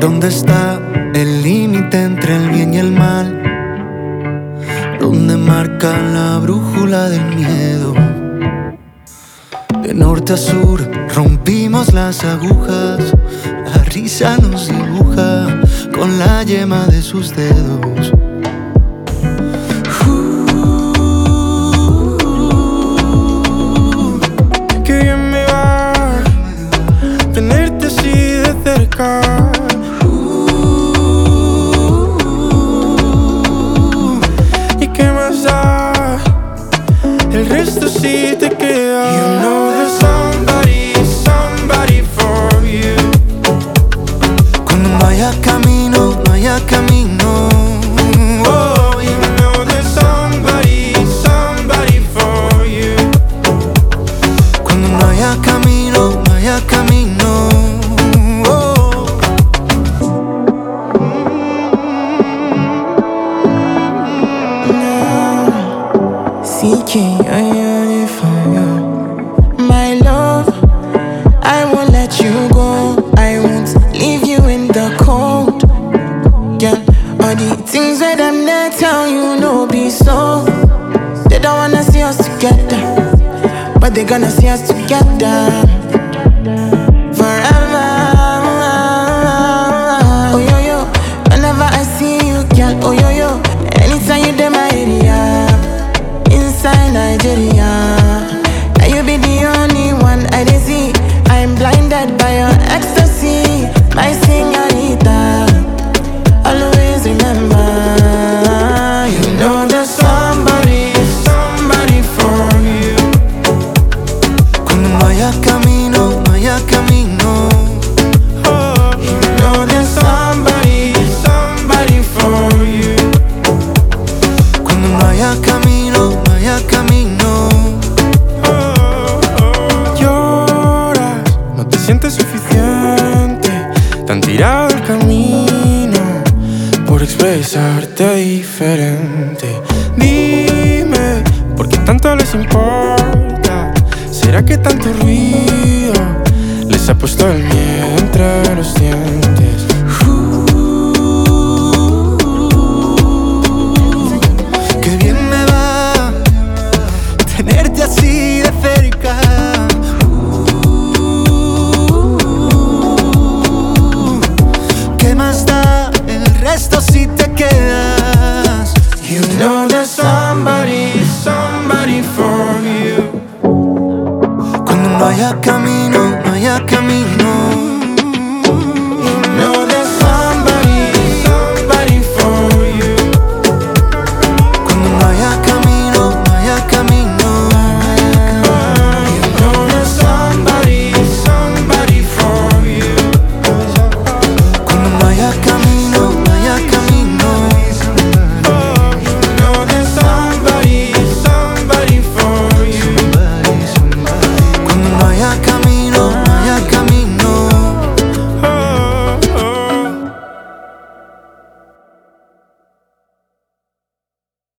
¿Dónde está el límite entre el bien y el mal? ¿Dónde marca la brújula del miedo? De norte a sur rompimos las agujas, la risa nos dibuja con la yema de sus dedos. Haya camino. Oh, there's somebody, somebody for you. Cuando no haya camino, no haya camino. Oh. I gonna see us together. Forever. Oh yo yo, whenever I see you, girl. Oh yo yo, anytime you do my area inside Nigeria. Now you be the only one I see. I'm blinded by your ecstasy, suficiente, tan tirado el camino por expresarte diferente. Dime, ¿por qué tanto les importa? ¿Será que tanto ruido les ha puesto el miedo entre los dientes? haya camino, no camino.